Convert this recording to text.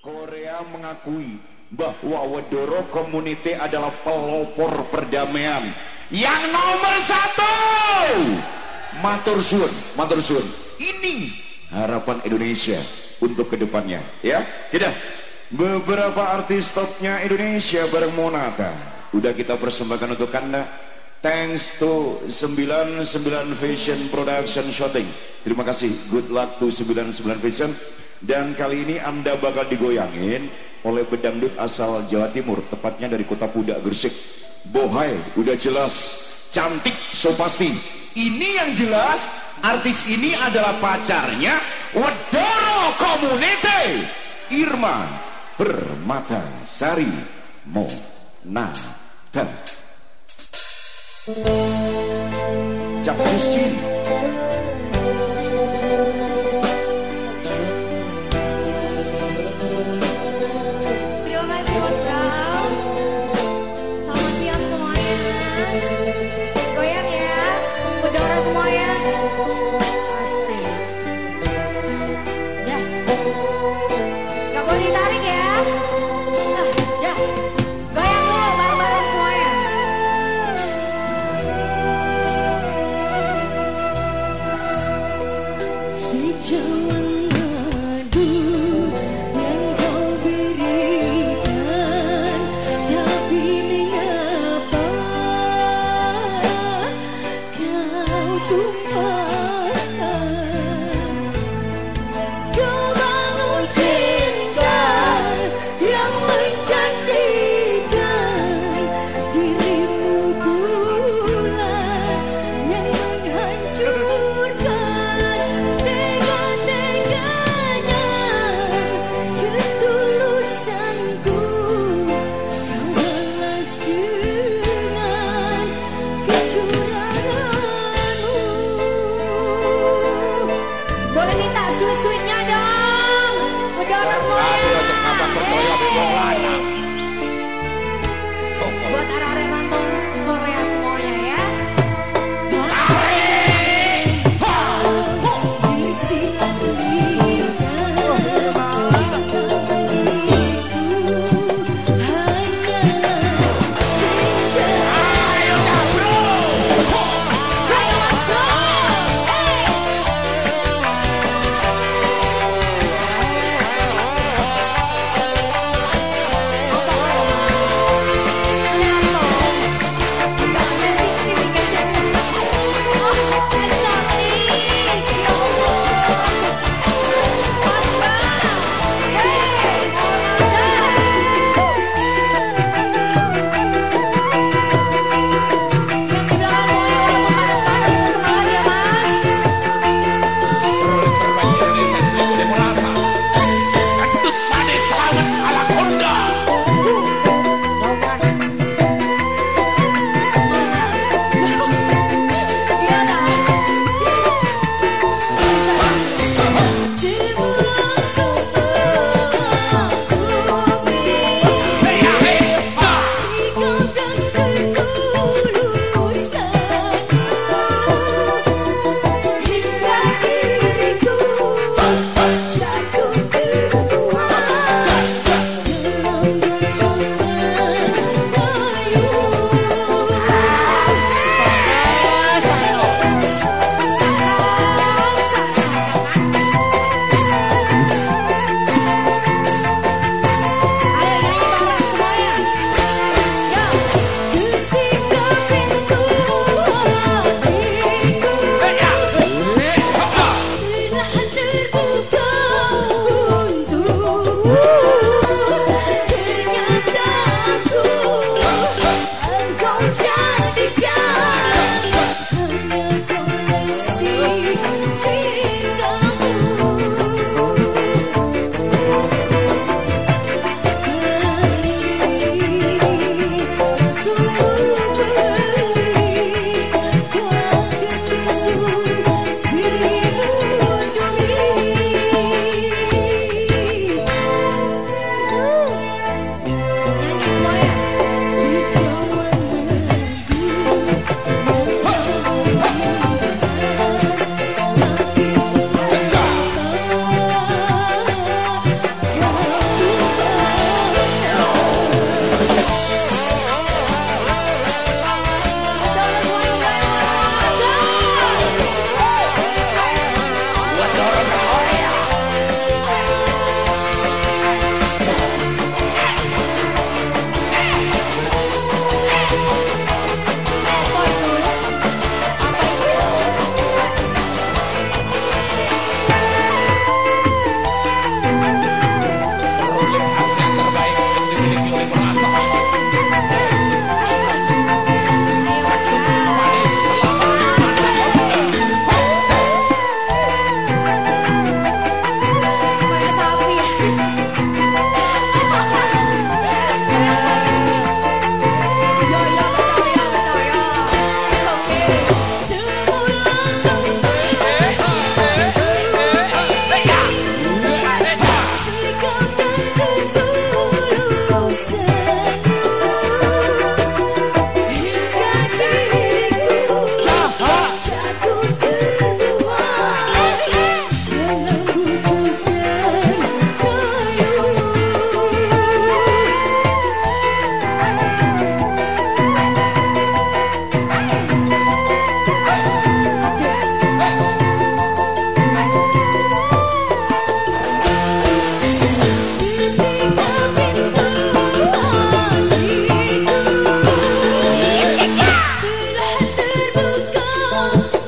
Korea mengakui bahwa Wedoro Community adalah pelopor perdamaian yang nomor satu. Matur suun, matur suun. Ini harapan Indonesia untuk ke depannya, ya. Tidak. Beberapa artis topnya Indonesia bareng Monata. Udah kita persembahkan untuk Anda. Thanks to 99 Vision Production Shooting. Terima kasih. Good luck to 99 Vision. Dan kali ini Anda bakal digoyangin oleh pedangdut asal Jawa Timur, tepatnya dari kota Pudak Gresik. Bohai, udah jelas, cantik, so pasti. Ini yang jelas, artis ini adalah pacarnya Wedoro Community Irma Permata Sari Monata. Cak Justin Oh.